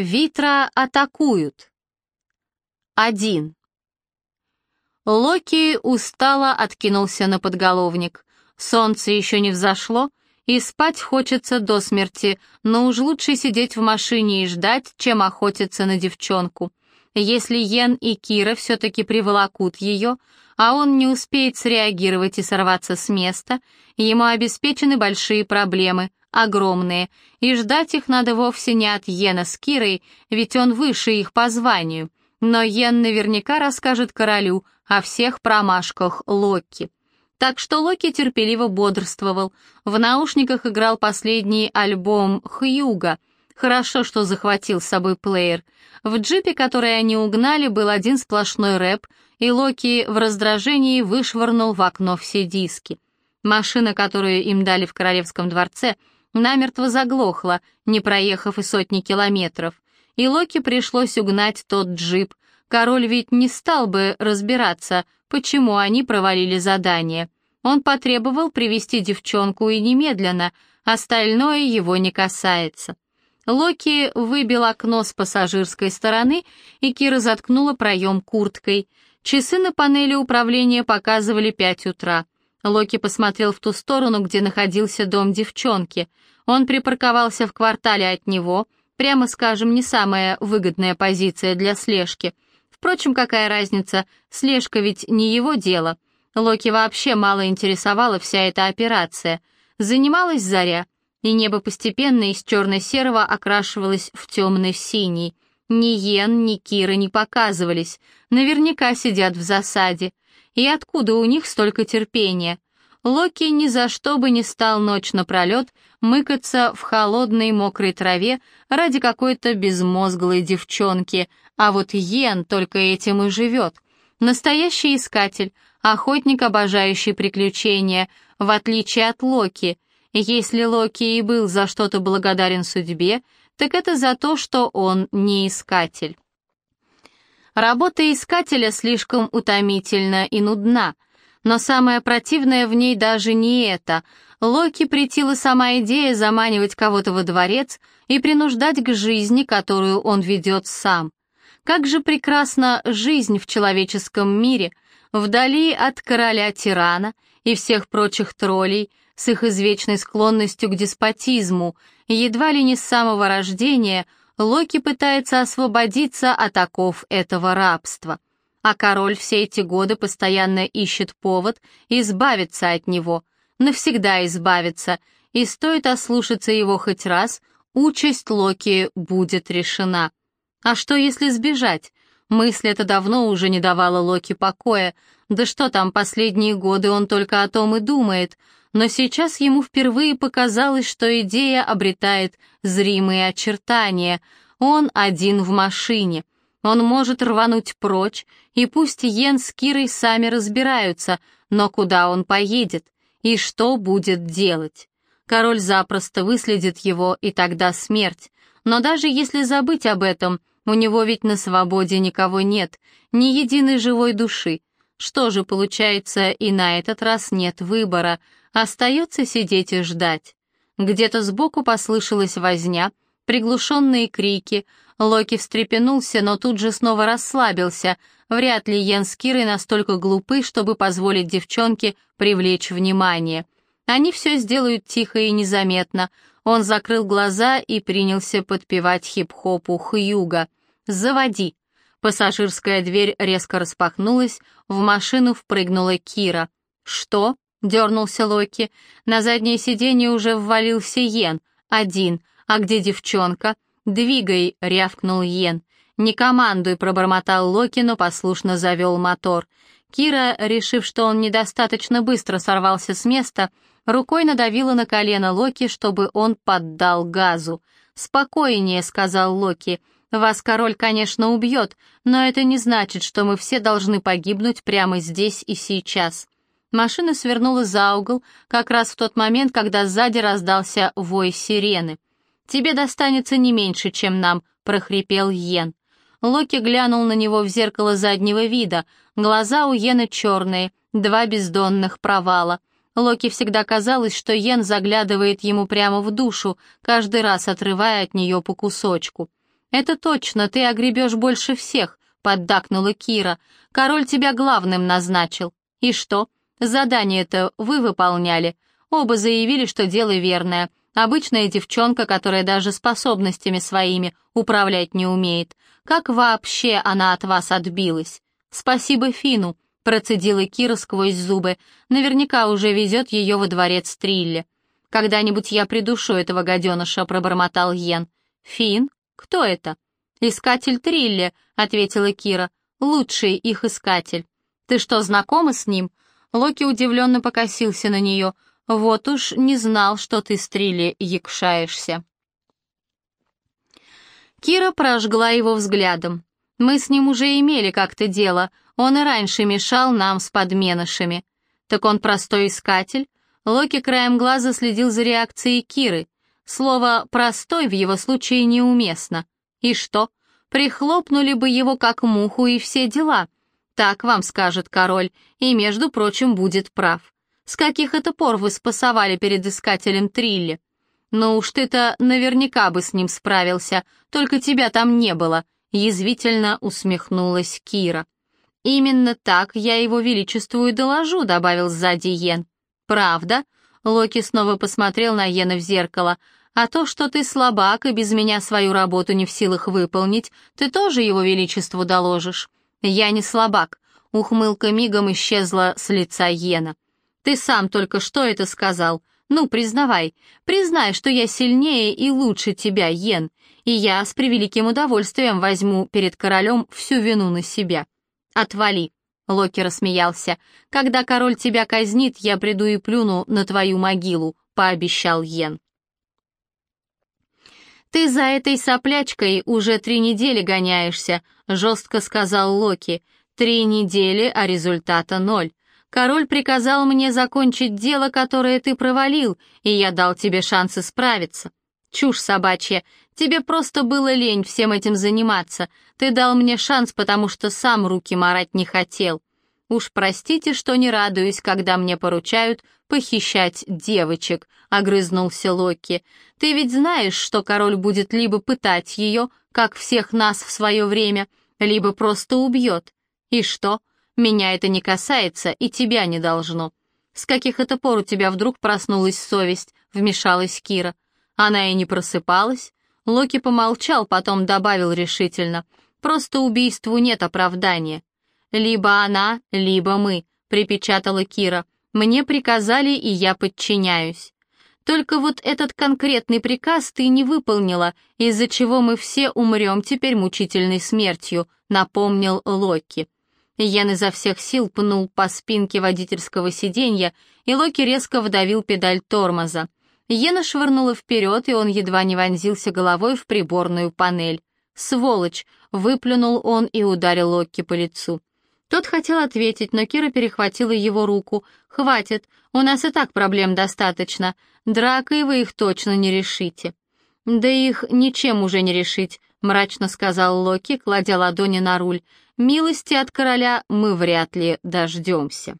Витра атакуют. 1. Локи устало откинулся на подголовник. Солнце еще не взошло, и спать хочется до смерти, но уж лучше сидеть в машине и ждать, чем охотиться на девчонку. Если Йен и Кира все-таки приволокут ее, а он не успеет среагировать и сорваться с места, ему обеспечены большие проблемы, огромные, и ждать их надо вовсе не от Йена с Кирой, ведь он выше их по званию. Но Йен наверняка расскажет королю о всех промашках Локи. Так что Локи терпеливо бодрствовал. В наушниках играл последний альбом Хьюга. Хорошо, что захватил с собой плеер. В джипе, который они угнали, был один сплошной рэп, и Локи в раздражении вышвырнул в окно все диски. Машина, которую им дали в Королевском дворце, намертво заглохла, не проехав и сотни километров. И Локи пришлось угнать тот джип. Король ведь не стал бы разбираться, почему они провалили задание. Он потребовал привести девчонку и немедленно, остальное его не касается. Локи выбил окно с пассажирской стороны, и Кира заткнула проем курткой — Часы на панели управления показывали пять утра. Локи посмотрел в ту сторону, где находился дом девчонки. Он припарковался в квартале от него, прямо скажем, не самая выгодная позиция для слежки. Впрочем, какая разница, слежка ведь не его дело. Локи вообще мало интересовала вся эта операция. Занималась заря, и небо постепенно из черно-серого окрашивалось в темный синий — ни Йен, ни Кира не показывались, наверняка сидят в засаде. И откуда у них столько терпения? Локи ни за что бы не стал ночь напролет мыкаться в холодной мокрой траве ради какой-то безмозглой девчонки, а вот Йен только этим и живет. Настоящий искатель, охотник, обожающий приключения, в отличие от Локи. Если Локи и был за что-то благодарен судьбе, так это за то, что он не искатель. Работа искателя слишком утомительна и нудна, но самое противное в ней даже не это. Локи претила сама идея заманивать кого-то во дворец и принуждать к жизни, которую он ведет сам. Как же прекрасна жизнь в человеческом мире, вдали от короля-тирана и всех прочих троллей, с их извечной склонностью к деспотизму, едва ли не с самого рождения Локи пытается освободиться от оков этого рабства. А король все эти годы постоянно ищет повод избавиться от него, навсегда избавиться, и стоит ослушаться его хоть раз, участь Локи будет решена. А что если сбежать? Мысль эта давно уже не давала Локи покоя. Да что там, последние годы он только о том и думает — но сейчас ему впервые показалось, что идея обретает зримые очертания. Он один в машине. Он может рвануть прочь, и пусть Йен с Кирой сами разбираются, но куда он поедет и что будет делать? Король запросто выследит его, и тогда смерть. Но даже если забыть об этом, у него ведь на свободе никого нет, ни единой живой души. Что же, получается, и на этот раз нет выбора — Остается сидеть и ждать. Где-то сбоку послышалась возня, приглушенные крики. Локи встрепенулся, но тут же снова расслабился. Вряд ли Йен с Кирой настолько глупы, чтобы позволить девчонке привлечь внимание. Они все сделают тихо и незаметно. Он закрыл глаза и принялся подпевать хип-хопу Хьюга. «Заводи!» Пассажирская дверь резко распахнулась, в машину впрыгнула Кира. «Что?» — дернулся Локи. На заднее сиденье уже ввалился Йен. Один. А где девчонка? «Двигай!» — рявкнул Йен. «Не командуй!» — пробормотал Локи, но послушно завел мотор. Кира, решив, что он недостаточно быстро сорвался с места, рукой надавила на колено Локи, чтобы он поддал газу. «Спокойнее», — сказал Локи. «Вас король, конечно, убьет, но это не значит, что мы все должны погибнуть прямо здесь и сейчас». Машина свернула за угол, как раз в тот момент, когда сзади раздался вой сирены. «Тебе достанется не меньше, чем нам», — прохрипел Йен. Локи глянул на него в зеркало заднего вида. Глаза у Йена черные, два бездонных провала. Локи всегда казалось, что Йен заглядывает ему прямо в душу, каждый раз отрывая от нее по кусочку. «Это точно, ты огребешь больше всех», — поддакнула Кира. «Король тебя главным назначил. И что? Задание-то вы выполняли. Оба заявили, что дело верное. Обычная девчонка, которая даже способностями своими управлять не умеет. Как вообще она от вас отбилась? Спасибо Фину, процедила Кира сквозь зубы. Наверняка уже везет ее во дворец Трилли. Когда-нибудь я придушу этого гаденыша, пробормотал Йен. Фин? Кто это? Искатель Трилли, ответила Кира. Лучший их искатель. Ты что, знакома с ним? Локи удивленно покосился на нее. Вот уж не знал, что ты с Трилли якшаешься. Кира прожгла его взглядом. Мы с ним уже имели как-то дело, он и раньше мешал нам с подменышами. Так он простой искатель? Локи краем глаза следил за реакцией Киры. Слово «простой» в его случае неуместно. И что? Прихлопнули бы его как муху и все дела. Так вам скажет король, и, между прочим, будет прав. С каких это пор вы спасовали перед искателем Трилли? Ну уж ты-то наверняка бы с ним справился, только тебя там не было, язвительно усмехнулась Кира. Именно так я его величеству и доложу, добавил сзади Йен. Правда? Локи снова посмотрел на Йена в зеркало. А то, что ты слабак и без меня свою работу не в силах выполнить, ты тоже его величеству доложишь. Я не слабак. Ухмылка мигом исчезла с лица Йена. Ты сам только что это сказал. Ну, признавай, признай, что я сильнее и лучше тебя, Йен, и я с превеликим удовольствием возьму перед королем всю вину на себя. Отвали, Локи рассмеялся. Когда король тебя казнит, я приду и плюну на твою могилу, пообещал Йен. «Ты за этой соплячкой уже три недели гоняешься», — жестко сказал Локи. «Три недели, а результата ноль. Король приказал мне закончить дело, которое ты провалил, и я дал тебе шанс исправиться. Чушь собачья. Тебе просто было лень всем этим заниматься. Ты дал мне шанс, потому что сам руки марать не хотел. Уж простите, что не радуюсь, когда мне поручают похищать девочек», — огрызнулся Локи. «Ты ведь знаешь, что король будет либо пытать ее, как всех нас в свое время, либо просто убьет. И что? Меня это не касается, и тебя не должно. С каких это пор у тебя вдруг проснулась совесть?» — вмешалась Кира. Она и не просыпалась. Локи помолчал, потом добавил решительно. «Просто убийству нет оправдания». «Либо она, либо мы», — припечатала Кира. «Мне приказали, и я подчиняюсь». Только вот этот конкретный приказ ты не выполнила, из-за чего мы все умрем теперь мучительной смертью», — напомнил Локи. Йен изо всех сил пнул по спинке водительского сиденья, и Локи резко вдавил педаль тормоза. Йена швырнула вперед, и он едва не вонзился головой в приборную панель. «Сволочь!» — выплюнул он и ударил Локи по лицу. Тот хотел ответить, но Кира перехватила его руку. «Хватит, у нас и так проблем достаточно. Дракой вы их точно не решите». «Да их ничем уже не решить», — мрачно сказал Локи, кладя ладони на руль. «Милости от короля мы вряд ли дождемся».